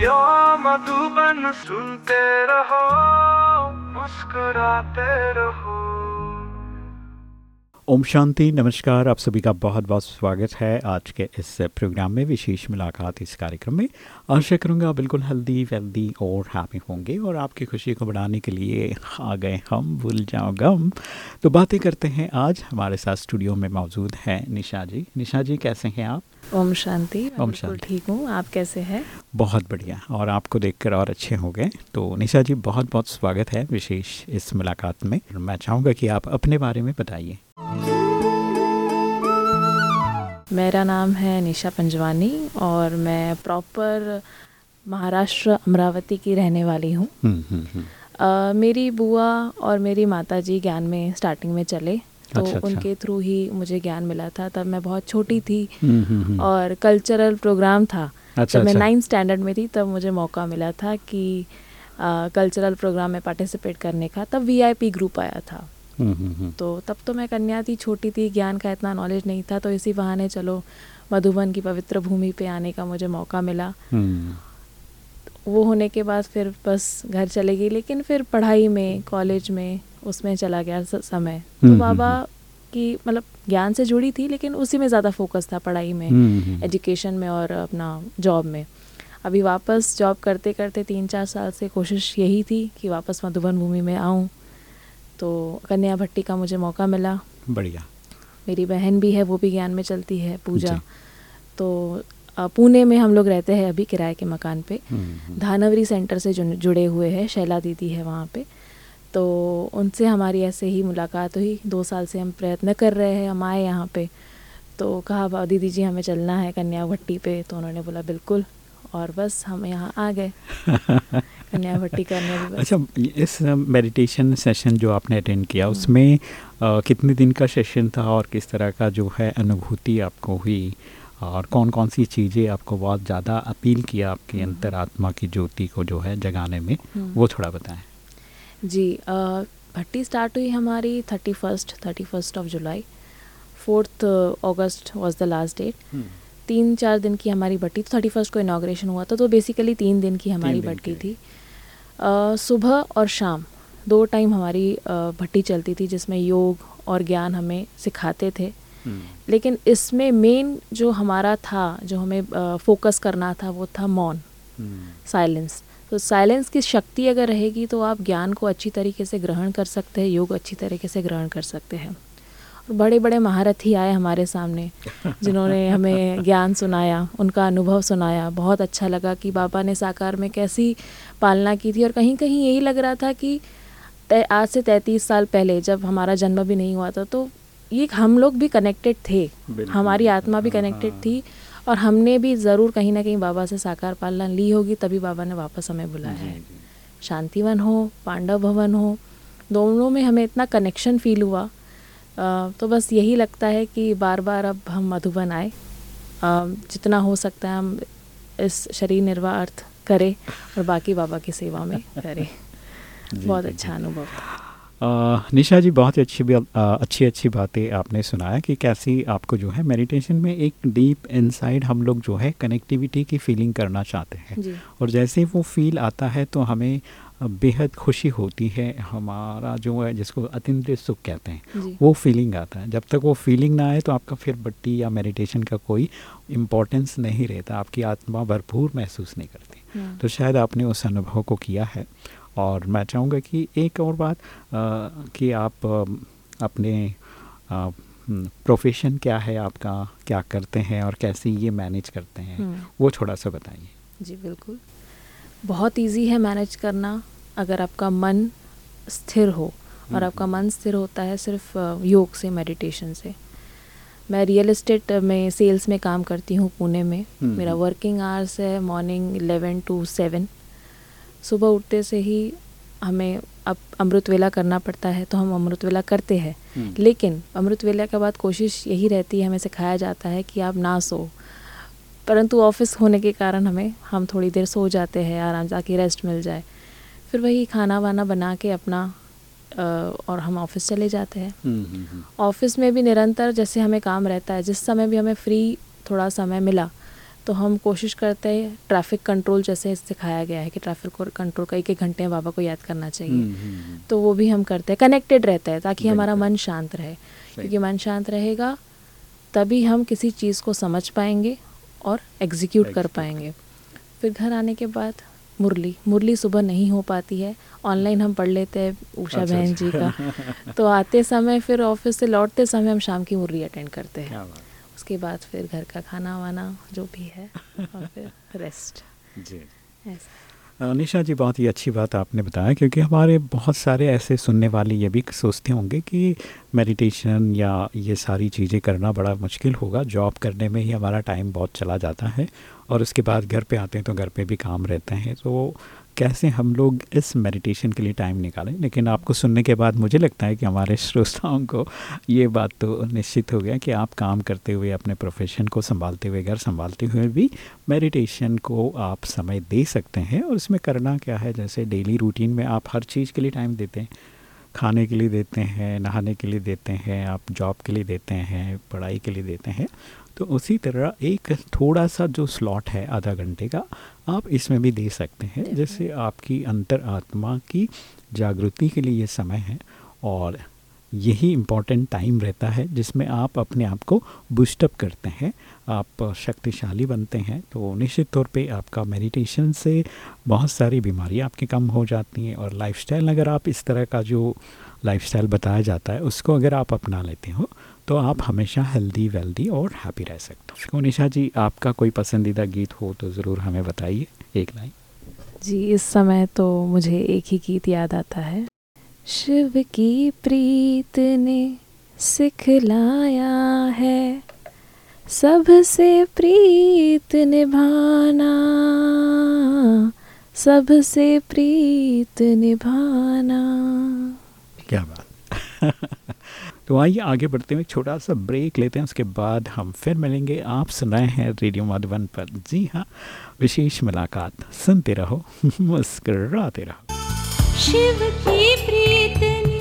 Radio Madhuban सुनते रहो, मुस्कुराते रहो। ओम शांति, नमस्कार, आप सभी का बहुत बहुत स्वागत है आज के इस प्रोग्राम में विशेष मुलाकात इस कार्यक्रम में। आशा करूँगा बिल्कुल हेल्दी वेल्दी और हैप्पी होंगे और आपकी खुशी को बढ़ाने के लिए आ गए हम, भूल जाओ गम। तो बातें करते हैं आज। हमारे साथ स्टूडियो में मौजूद हैं निशा जी। निशा जी, कैसे हैं आप? ओम शांति ओम शांति। ठीक हूँ। आप कैसे हैं? बहुत बढ़िया। और आपको देखकर और अच्छे हो गए। तो निशा जी बहुत बहुत स्वागत है विशेष इस मुलाकात में। मैं चाहूँगा कि आप अपने बारे में बताइए। मेरा नाम है निशा पंजवानी और मैं प्रॉपर महाराष्ट्र अमरावती की रहने वाली हूँ। हम्म, हम्म, हम्म। मेरी बुआ और मेरी माता जी ज्ञान में स्टार्टिंग में चले। तो अच्छा, अच्छा। उनके थ्रू ही मुझे ज्ञान मिला था तब मैं बहुत छोटी थी हम्म, हम्म, हम्म। और कल्चरल प्रोग्राम था अच्छा, जब मैं अच्छा। नाइन्थ स्टैंडर्ड में थी तब मुझे मौका मिला था कि कल्चरल प्रोग्राम में पार्टिसिपेट करने का तब वीआईपी ग्रुप आया था। तो तब तो मैं कन्या थी छोटी थी ज्ञान का इतना नॉलेज नहीं था तो इसी बहाने चलो मधुबन की पवित्र भूमि पे आने का मुझे मौका मिला वो होने के बाद फिर बस घर चले गई लेकिन फिर पढ़ाई में कॉलेज में उसमें चला गया समय। तो हम्म, बाबा हम्म, की मतलब ज्ञान से जुड़ी थी लेकिन उसी में ज़्यादा फोकस था पढ़ाई में हम्म, हम्म। एजुकेशन में और अपना जॉब में। अभी वापस जॉब करते करते तीन चार साल से कोशिश यही थी कि वापस मधुबन भूमि में आऊँ। तो कन्या भट्टी का मुझे मौका मिला। बढ़िया। मेरी बहन भी है वो भी ज्ञान में चलती है पूजा। तो पुणे में हम लोग रहते हैं अभी किराए के मकान पे। हम्म, हम्म। धानवरी सेंटर से जुड़े हुए हैं शैला दीदी है वहाँ पे। तो उनसे हमारी ऐसे ही मुलाकात हुई। दो साल से हम प्रयत्न कर रहे हैं हम आए यहाँ पे। तो कहा "बा- दीदी जी हमें चलना है कन्या भट्टी पे। तो उन्होंने बोला बिल्कुल। और बस हम यहाँ आ गए। कन्या भट्टी करने भी अच्छा इस मेडिटेशन सेशन जो आपने अटेंड किया उसमें अ, कितने दिन का सेशन था और किस तरह का जो है अनुभूति आपको हुई? और कौन कौन सी चीज़ें आपको बहुत ज़्यादा अपील किया आपकी अंतरात्मा की ज्योति को जो है जगाने में? हम्म। वो थोड़ा बताएँ। जी भट्टी स्टार्ट हुई हमारी thirty first thirty first of July fourth August was the last date तीन चार दिन की हमारी भट्टी तो थर्टी फ़र्स्ट को इनाग्रेशन हुआ था तो बेसिकली तीन दिन की हमारी भट्टी थी। सुबह और शाम दो टाइम हमारी भट्टी चलती थी जिसमें योग और ज्ञान हमें सिखाते थे। लेकिन इसमें मेन जो हमारा था जो हमें फोकस करना था वो था मौन साइलेंस तो साइलेंस की शक्ति अगर रहेगी तो आप ज्ञान को अच्छी तरीके से ग्रहण कर सकते हैं योग अच्छी तरीके से ग्रहण कर सकते हैं। और बड़े बड़े महारथी आए हमारे सामने जिन्होंने हमें ज्ञान सुनाया उनका अनुभव सुनाया। बहुत अच्छा लगा कि बाबा ने साकार में कैसी पालना की थी। और कहीं कहीं यही लग रहा था कि आज से तैंतीस साल पहले जब हमारा जन्म भी नहीं हुआ था तो ये हम लोग भी कनेक्टेड थे। हमारी आत्मा भी हाँ, कनेक्टेड हाँ। थी। और हमने भी ज़रूर कहीं ना कहीं बाबा से साकार पालना ली होगी तभी बाबा ने वापस हमें बुलाया है। शांतिवन हो पांडव भवन हो दोनों में हमें इतना कनेक्शन फील हुआ। तो बस यही लगता है कि बार बार अब हम मधुबन आए। जितना हो सकता है हम इस शरीर निर्वाह अर्थ करें और बाकी बाबा की सेवा में करें। बहुत अच्छा अनुभव था। निशा जी बहुत ही अच्छी भी- अच्छी अच्छी बातें आपने सुनाया कि कैसी आपको जो है मेडिटेशन में एक डीप इनसाइड हम लोग जो है कनेक्टिविटी की फीलिंग करना चाहते हैं। और जैसे ही वो फील आता है तो हमें बेहद खुशी होती है। हमारा जो है जिसको अतिद्रिय सुख कहते हैं वो फीलिंग आता है। जब तक वो फीलिंग ना आए तो आपका फिर बट्टी या मेडिटेशन का कोई इम्पोर्टेंस नहीं रहता। आपकी आत्मा भरपूर महसूस नहीं करती। हम्म, तो शायद आपने उस अनुभव को किया है। और मैं चाहूँगा कि एक और बात कि आप अपने प्रोफेशन क्या है आपका क्या करते हैं और कैसे ये मैनेज करते हैं हम्म। वो थोड़ा सा बताइए। जी बिल्कुल। बहुत इजी है मैनेज करना अगर आपका मन स्थिर हो और आपका मन स्थिर होता है सिर्फ़ योग से मेडिटेशन से। मैं रियल एस्टेट में सेल्स में काम करती हूँ पुणे में। हम्म, मेरा हम्म। वर्किंग आवर्स है मॉर्निंग 11 टू 7 सुबह उठते से ही हमें अब अमृत वेला करना पड़ता है तो हम अमृत वेला करते हैं हम्म। लेकिन अमृत वेला के बाद कोशिश यही रहती है हमें सिखाया जाता है कि आप ना सो परंतु ऑफ़िस होने के कारण हमें हम थोड़ी देर सो जाते हैं आराम ताकि रेस्ट मिल जाए फिर वही खाना वाना बना के अपना और हम ऑफ़िस चले जाते हैं हम्म, हम्म। ऑफ़िस में भी निरंतर जैसे हमें काम रहता है जिस समय भी हमें फ्री थोड़ा समय मिला तो हम कोशिश करते हैं ट्रैफ़िक कंट्रोल जैसे सिखाया गया है कि ट्रैफ़िक कंट्रोल का एक एक घंटे में बाबा को याद करना चाहिए। हम्म, हम्म, हम्म। तो वो भी हम करते हैं। कनेक्टेड रहता है ताकि हमारा मन शांत रहे। क्योंकि मन शांत रहेगा तभी हम किसी चीज़ को समझ पाएँगे और एग्जीक्यूट कर पाएँगे। फिर घर आने के बाद मुरली। मुरली सुबह नहीं हो पाती है। ऑनलाइन हम पढ़ लेते हैं उषा अच्छा, बहन जी का। तो आते समय फिर ऑफ़िस से लौटते समय हम शाम की मुरली अटेंड करते हैं। उसके बाद फिर घर का खाना वाना जो भी है और फिर रेस्ट जी। ऐसा निशा जी बहुत ही अच्छी बात आपने बताया क्योंकि हमारे बहुत सारे ऐसे सुनने वाले ये भी सोचते होंगे कि मेडिटेशन या ये सारी चीज़ें करना बड़ा मुश्किल होगा। जॉब करने में ही हमारा टाइम बहुत चला जाता है और उसके बाद घर पे आते हैं तो घर पे भी काम रहते हैं तो कैसे हम लोग इस मेडिटेशन के लिए टाइम निकालें। लेकिन आपको सुनने के बाद मुझे लगता है कि हमारे श्रोताओं को ये बात तो निश्चित हो गया कि आप काम करते हुए, अपने प्रोफेशन को संभालते हुए, घर संभालते हुए भी मेडिटेशन को आप समय दे सकते हैं। और इसमें करना क्या है? जैसे डेली रूटीन में आप हर चीज़ के लिए टाइम देते हैं। खाने के लिए देते हैं, नहाने के लिए देते हैं, आप जॉब के लिए देते हैं, पढ़ाई के लिए देते हैं। तो उसी तरह एक थोड़ा सा जो स्लॉट है आधा घंटे का आप इसमें भी दे सकते हैं। जैसे आपकी अंतर आत्मा की जागृति के लिए ये समय है और यही इंपॉर्टेंट टाइम रहता है जिसमें आप अपने आप को बूस्टअप करते हैं। आप शक्तिशाली बनते हैं तो निश्चित तौर पे आपका मेडिटेशन से बहुत सारी बीमारियाँ आपकी कम हो जाती हैं और लाइफस्टाइल अगर आप इस तरह का जो लाइफस्टाइल बताया जाता है उसको अगर आप अपना लेते हो तो आप हमेशा हेल्दी वेल्दी और हैप्पी रह सकते हो। निशा जी आपका कोई पसंदीदा गीत हो तो ज़रूर हमें बताइए एक लाइन। जी इस समय तो मुझे एक ही गीत याद आता है। शिव की प्रीत ने सिखलाया है सबसे प्रीत निभाना सबसे प्रीत निभाना। क्या बात। तो आइए आगे बढ़ते हुए छोटा सा ब्रेक लेते हैं। उसके बाद हम फिर मिलेंगे। आप सुन रहे हैं रेडियो माधुबन पर। जी हाँ विशेष मुलाकात। सुनते रहो, मुस्कराते रहो। शिव की प्रीत ने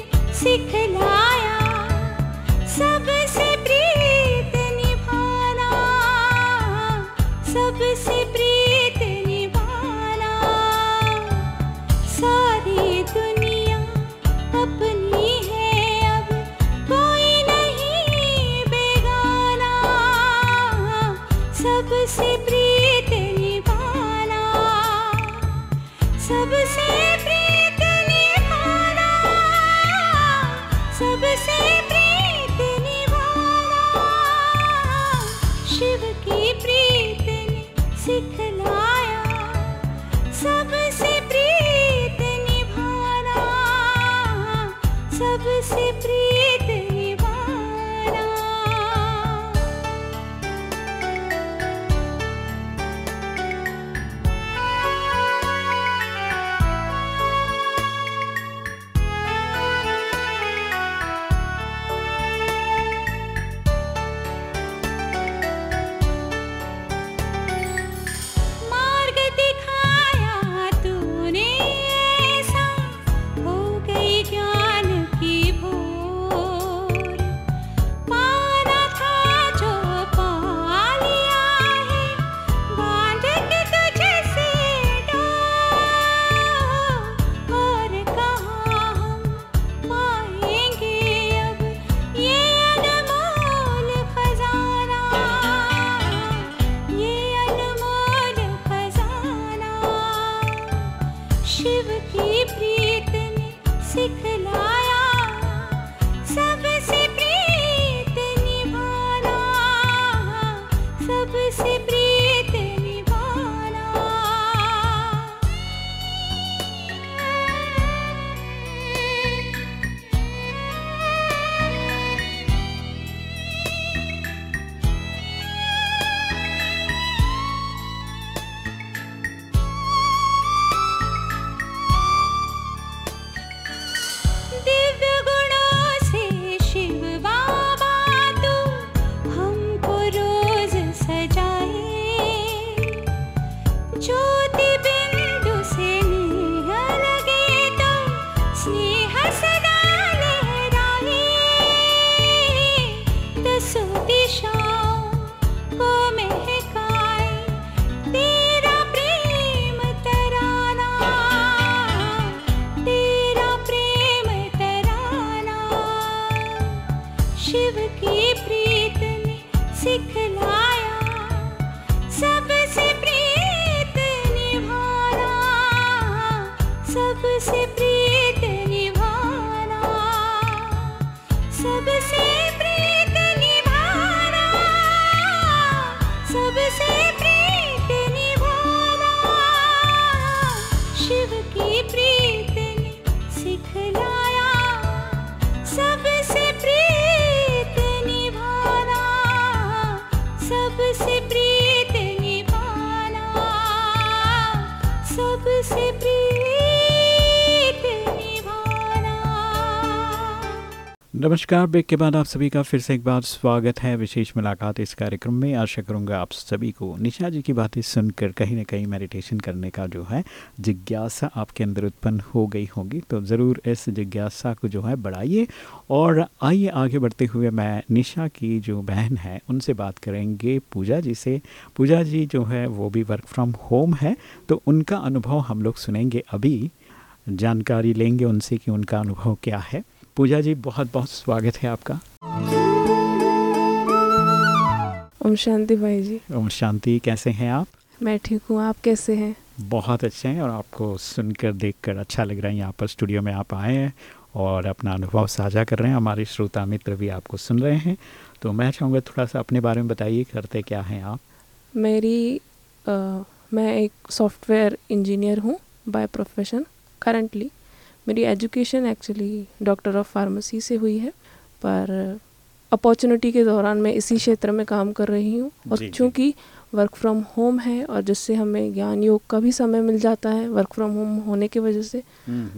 सबसे नमस्कार, ब्रेक के बाद आप सभी का फिर से एक बार स्वागत है। विशेष मुलाकात इस कार्यक्रम में। आशा करूँगा आप सभी को निशा जी की बातें सुनकर कहीं ना कहीं मेडिटेशन करने का जो है जिज्ञासा आपके अंदर उत्पन्न हो गई होगी। तो ज़रूर इस जिज्ञासा को जो है बढ़ाइए। और आइए, आगे बढ़ते हुए मैं निशा की जो बहन है, उनसे बात करेंगे पूजा जी से। पूजा जी जो है, वो भी वर्क फ्रॉम होम है तो उनका अनुभव हम लोग सुनेंगे। अभी जानकारी लेंगे उनसे कि उनका अनुभव क्या है। पूजा जी बहुत बहुत स्वागत है आपका। ओम शांति भाई जी। ओम शांति कैसे हैं आप? मैं ठीक हूँ आप कैसे हैं? बहुत अच्छे हैं और आपको सुनकर देखकर अच्छा लग रहा है यहाँ पर स्टूडियो में आप आए हैं और अपना अनुभव साझा कर रहे हैं। हमारे श्रोता मित्र भी आपको सुन रहे हैं। तो मैं चाहूँगा थोड़ा सा अपने बारे में बताइए करते क्या हैं आप? मेरी अ, मैं एक सॉफ्टवेयर इंजीनियर हूँ बाय प्रोफेशन करंटली मेरी education actually doctor of pharmacy से हुई है पर अपॉर्चुनिटी के दौरान मैं इसी क्षेत्र में काम कर रही हूँ और। चूँकि वर्क फ्रॉम होम है और जिससे हमें ज्ञान योग का भी समय मिल जाता है वर्क फ्रॉम होम होने की वजह से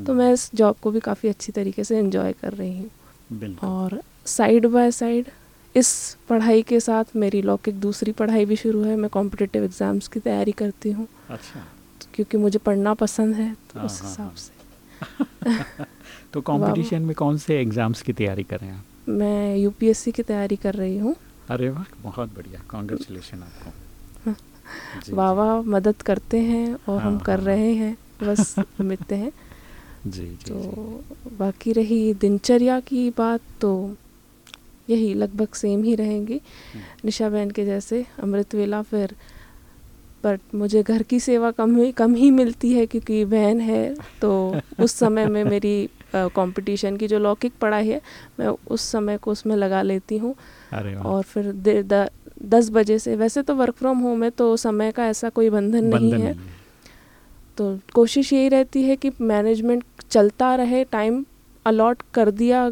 तो मैं इस जॉब को भी काफ़ी अच्छी तरीके से इन्जॉय कर रही हूँ। और साइड बाय साइड इस पढ़ाई के साथ मेरी लौकिक दूसरी पढ़ाई भी शुरू है मैं कॉम्पिटिटिव एग्ज़ाम्स की तैयारी करती हूँ। अच्छा। तो क्योंकि मुझे पढ़ना पसंद है तो हाँ, उस हाँ, हिसाब हाँ। से। तो कंपटीशन में कौन से एग्ज़ाम्स की तैयारी कर रहे हैं आप? मैं यूपीएससी की तैयारी कर रही हूँ। अरे वाह बहुत बढ़िया। कॉन्ग्रेचुलेशन आपको। वाह मदद करते हैं और हम हाँ, कर हाँ। रहे हैं बस मिलते हैं। जी जी तो जी। बाकी रही दिनचर्या की बात तो यही लगभग सेम ही रहेंगी। हम्म। निशा बहन के जैसे अमृत वेला फिर बट मुझे घर की सेवा कम ही कम ही मिलती है क्योंकि बहन है तो उस समय में मेरी कंपटीशन की जो लौकिक पढ़ाई है मैं उस समय को उसमें लगा लेती हूँ। और फिर दे- द, दस बजे से वैसे तो वर्क फ्रॉम होम है तो समय का ऐसा कोई बंधन नहीं है। नहीं है। तो कोशिश यही रहती है कि मैनेजमेंट चलता रहे टाइम अलॉट कर दिया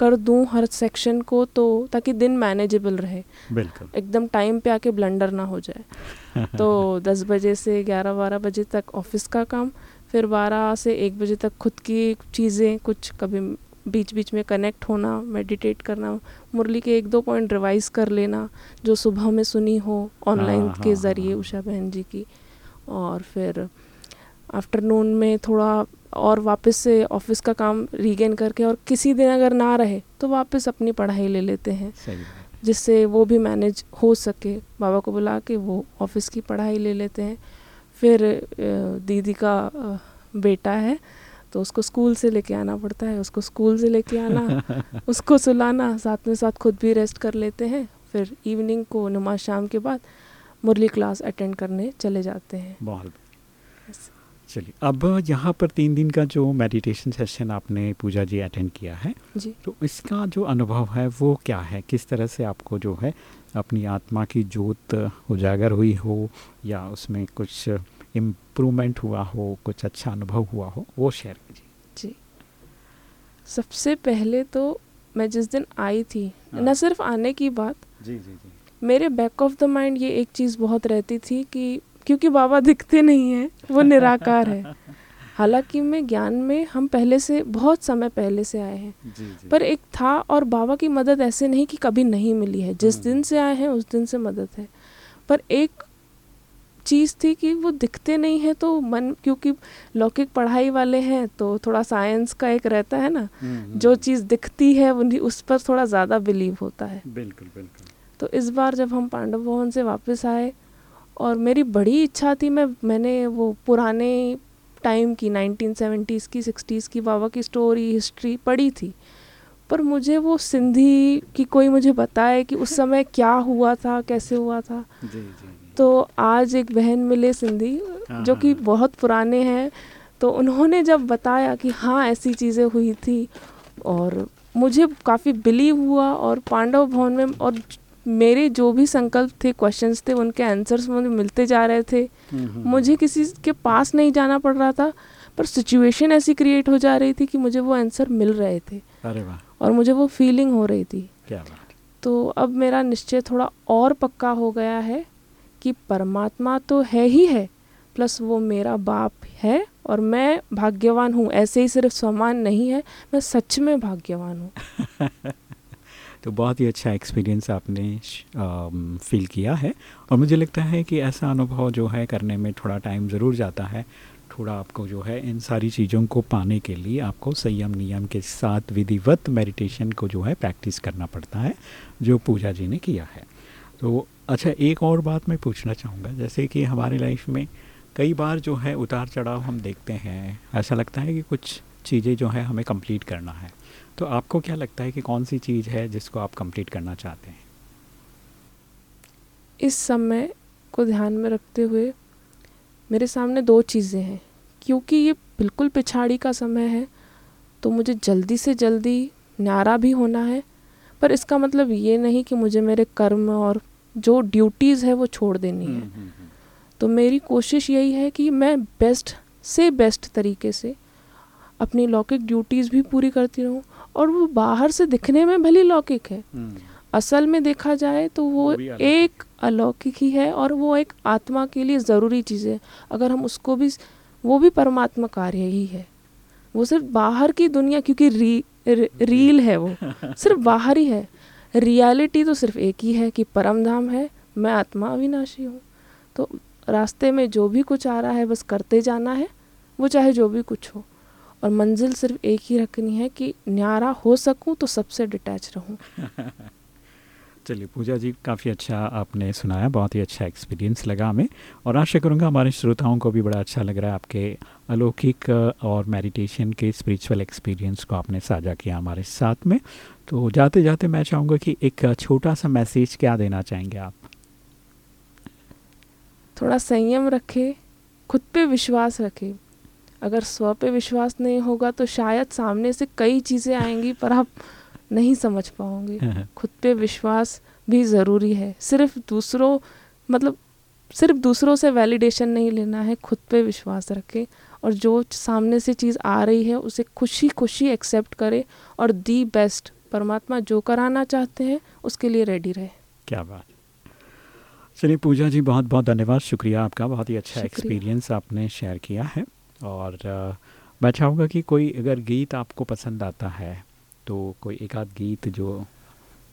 कर दूँ हर सेक्शन को तो ताकि दिन मैनेजेबल रहे। बिल्कुल। एकदम टाइम पे आके ब्लंडर ना हो जाए। तो दस बजे से ग्यारह बारह बजे तक ऑफ़िस का काम फिर बारह से एक बजे तक खुद की चीज़ें कुछ कभी बीच बीच में कनेक्ट होना मेडिटेट करना मुरली के एक दो पॉइंट रिवाइज कर लेना जो सुबह में सुनी हो ऑनलाइन हाँ, के हाँ, ज़रिए हाँ। उषा बहन जी की। और फिर आफ्टरनून में थोड़ा और वापस से ऑफ़िस का काम रीगेन करके और किसी दिन अगर ना रहे तो वापस अपनी पढ़ाई ले लेते हैं। जिससे वो भी मैनेज हो सके। बाबा को बुला के वो ऑफ़िस की पढ़ाई ले लेते हैं। फिर दीदी का बेटा है तो उसको स्कूल से लेके आना पड़ता है। उसको स्कूल से लेके आना उसको सुलाना साथ में साथ खुद भी रेस्ट कर लेते हैं। फिर इवनिंग को नमाज़ शाम के बाद मुरली क्लास अटेंड करने चले जाते हैं। बहुत। चलिए अब यहाँ पर तीन दिन का जो मेडिटेशन सेशन आपने पूजा जी अटेंड किया है जी। तो इसका जो अनुभव है वो क्या है? किस तरह से आपको जो है अपनी आत्मा की जोत उजागर हुई हो या उसमें कुछ इम्प्रूवमेंट हुआ हो कुछ अच्छा अनुभव हुआ हो वो शेयर कीजिए। जी। सबसे पहले तो मैं जिस दिन आई थी हाँ। न सिर्फ़ आने की बात जी जी जी। मेरे बैक ऑफ़ द माइंड ये एक चीज़ बहुत रहती थी कि क्योंकि बाबा दिखते नहीं हैं वो निराकार है। हालाँकि मैं ज्ञान में हम पहले से बहुत समय पहले से आए हैं। जी जी। पर एक था और बाबा की मदद ऐसे नहीं कि कभी नहीं मिली है। जिस हम्म। दिन से आए हैं उस दिन से मदद है। पर एक चीज़ थी कि वो दिखते नहीं है तो मन क्योंकि लौकिक पढ़ाई वाले हैं तो थोड़ा साइंस का एक रहता है ना हम्म, जो हम्म, चीज़ दिखती है उस पर थोड़ा ज़्यादा बिलीव होता है। बिल्कुल बिल्कुल। तो इस बार जब हम पांडव भवन से वापस आए और मेरी बड़ी इच्छा थी मैं मैंने वो पुराने टाइम की 1970s की 60s की बाबा की स्टोरी हिस्ट्री पढ़ी थी। पर मुझे वो सिंधी की कोई मुझे बताए कि उस समय क्या हुआ था कैसे हुआ था। जी जी जी। तो आज एक बहन मिले सिंधी जो कि हाँ। बहुत पुराने हैं। तो उन्होंने जब बताया कि हाँ ऐसी चीज़ें हुई थी और मुझे काफ़ी बिलीव हुआ और पांडव भवन में और मेरे जो भी संकल्प थे क्वेश्चंस थे उनके आंसर्स मुझे मिलते जा रहे थे। मुझे किसी के पास नहीं जाना पड़ रहा था पर सिचुएशन ऐसी क्रिएट हो जा रही थी कि मुझे वो आंसर मिल रहे थे। अरे वाह। और मुझे वो फीलिंग हो रही थी। क्या बात तो अब मेरा निश्चय थोड़ा और पक्का हो गया है कि परमात्मा तो है ही है प्लस वो मेरा बाप है और मैं भाग्यवान हूँ। ऐसे ही सिर्फ़ समान नहीं है मैं सच में भाग्यवान हूँ। तो बहुत ही अच्छा एक्सपीरियंस आपने फील किया है। और मुझे लगता है कि ऐसा अनुभव जो है करने में थोड़ा टाइम ज़रूर जाता है। थोड़ा आपको जो है इन सारी चीज़ों को पाने के लिए आपको संयम नियम के साथ विधिवत मेडिटेशन को जो है प्रैक्टिस करना पड़ता है, जो पूजा जी ने किया है। तो अच्छा एक और बात मैं पूछना चाहूँगा। जैसे कि हमारे लाइफ में कई बार जो है उतार चढ़ाव हम देखते हैं। ऐसा लगता है कि कुछ चीज़ें जो है हमें कंप्लीट करना है। तो आपको क्या लगता है कि कौन सी चीज़ है जिसको आप कंप्लीट करना चाहते हैं? इस समय को ध्यान में रखते हुए मेरे सामने दो चीज़ें हैं। क्योंकि ये बिल्कुल पिछाड़ी का समय है तो मुझे जल्दी से जल्दी न्यारा भी होना है। पर इसका मतलब ये नहीं कि मुझे मेरे कर्म और जो ड्यूटीज़ है वो छोड़ देनी है। तो मेरी कोशिश यही है कि मैं बेस्ट से बेस्ट तरीके से अपनी लौकिक ड्यूटीज़ भी पूरी करती रहूँ और वो बाहर से दिखने में भली लौकिक है। असल में देखा जाए तो वो एक अलौकिक ही है और वो एक आत्मा के लिए ज़रूरी चीज़ है। अगर हम उसको भी वो भी परमात्मा कार्य ही है। वो सिर्फ़ बाहर की दुनिया क्योंकि री, री, रील है वो सिर्फ़ बाहर ही है। रियलिटी तो सिर्फ़ एक ही है कि परम धाम है मैं आत्मा अविनाशी हूँ। तो रास्ते में जो भी कुछ आ रहा है बस करते जाना है वो चाहे जो भी कुछ हो। और मंजिल सिर्फ़ एक ही रखनी है कि न्यारा हो सकूँ तो सबसे डिटैच रहूँ। चलिए पूजा जी काफ़ी अच्छा आपने सुनाया बहुत ही अच्छा एक्सपीरियंस लगा हमें। और आशा करूँगा हमारे श्रोताओं को भी बड़ा अच्छा लग रहा है आपके अलौकिक और मेडिटेशन के स्पिरिचुअल एक्सपीरियंस को आपने साझा किया हमारे साथ में। तो जाते जाते मैं चाहूँगा कि एक छोटा सा मैसेज क्या देना चाहेंगे आप? थोड़ा संयम रखे खुद पे विश्वास रखे। अगर स्व पे विश्वास नहीं होगा तो शायद सामने से कई चीज़ें आएँगी पर आप नहीं समझ पाओगे। खुद पे विश्वास भी ज़रूरी है। सिर्फ़ दूसरों मतलब सिर्फ़ दूसरों से वैलिडेशन नहीं लेना है खुद पे विश्वास रखे और जो सामने से चीज़ आ रही है उसे खुशी खुशी एक्सेप्ट करे और दी बेस्ट परमात्मा जो कराना चाहते हैं उसके लिए रेडी रहे। क्या बात। चलिए पूजा जी बहुत बहुत धन्यवाद। शुक्रिया आपका बहुत ही अच्छा एक्सपीरियंस आपने शेयर किया है। और मैं चाहूँगा कि कोई अगर गीत आपको पसंद आता है तो कोई एक आध गीत जो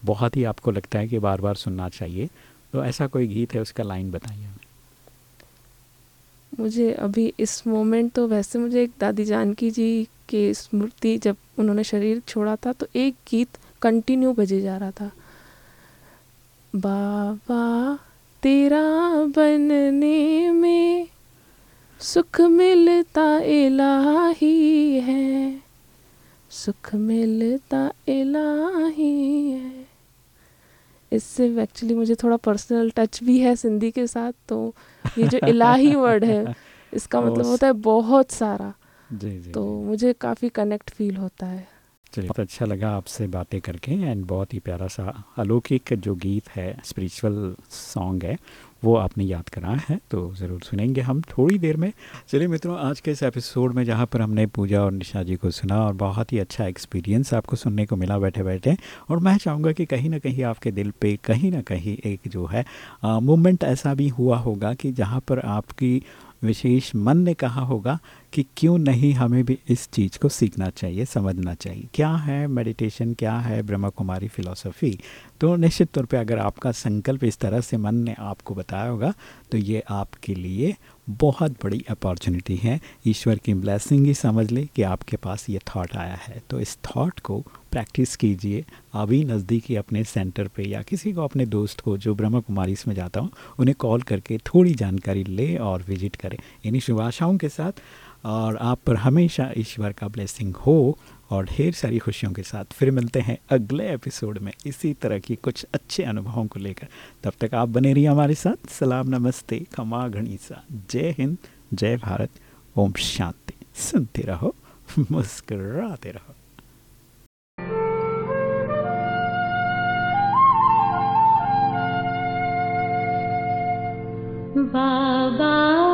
बहुत ही आपको लगता है कि बार बार सुनना चाहिए तो ऐसा कोई गीत है उसका लाइन बताइए। मुझे अभी इस मोमेंट तो वैसे मुझे एक दादी जानकी जी की स्मृति जब उन्होंने शरीर छोड़ा था तो एक गीत कंटिन्यू बजे जा रहा था बाबा, तेरा बनने में सुख मिलता इलाही है। सुख मिलता इलाही है। इससे एक्चुअली मुझे थोड़ा पर्सनल टच भी है सिंधी के साथ तो ये जो इलाही वर्ड है इसका मतलब होता है बहुत सारा। जी जी तो जी। मुझे काफ़ी कनेक्ट फील होता है। चलिए बहुत अच्छा लगा आपसे बातें करके एंड बहुत ही प्यारा सा अलौकिक जो गीत है स्पिरिचुअल सॉन्ग है वो आपने याद कराया है तो ज़रूर सुनेंगे हम थोड़ी देर में। चलिए मित्रों, आज के इस एपिसोड में जहाँ पर हमने पूजा और निशा जी को सुना और बहुत ही अच्छा एक्सपीरियंस आपको सुनने को मिला बैठे बैठे और मैं चाहूँगा कि कहीं ना कहीं आपके दिल पे कहीं ना कहीं एक जो है मोमेंट ऐसा भी हुआ होगा कि जहाँ पर आपकी विशेष मन ने कहा होगा कि क्यों नहीं हमें भी इस चीज़ को सीखना चाहिए, समझना चाहिए? क्या है मेडिटेशन क्या है ब्रह्मा कुमारी फिलॉसफी तो निश्चित तौर पे अगर आपका संकल्प इस तरह से मन ने आपको बताया होगा तो ये आपके लिए बहुत बड़ी अपॉर्चुनिटी है। ईश्वर की ब्लेसिंग ही समझ ले कि आपके पास ये थॉट आया है। तो इस थॉट को प्रैक्टिस कीजिए। अभी नज़दीकी अपने सेंटर पे या किसी को अपने दोस्त को जो ब्रह्मा कुमारी में जाता हूँ, उन्हें कॉल करके थोड़ी जानकारी ले और विज़िट करें। इन्हीं शुभ आशाओं के साथ और आप पर हमेशा ईश्वर का ब्लेसिंग हो और ढेर सारी खुशियों के साथ फिर मिलते हैं अगले एपिसोड में। इसी तरह की कुछ अच्छे अनुभवों को लेकर। तब तक आप बने रहिए हमारे साथ। सलाम, नमस्ते खमा गणिसा। जय हिंद, जय भारत। ओम शांति। सुनते रहो, मुस्कराते रहो। बाबा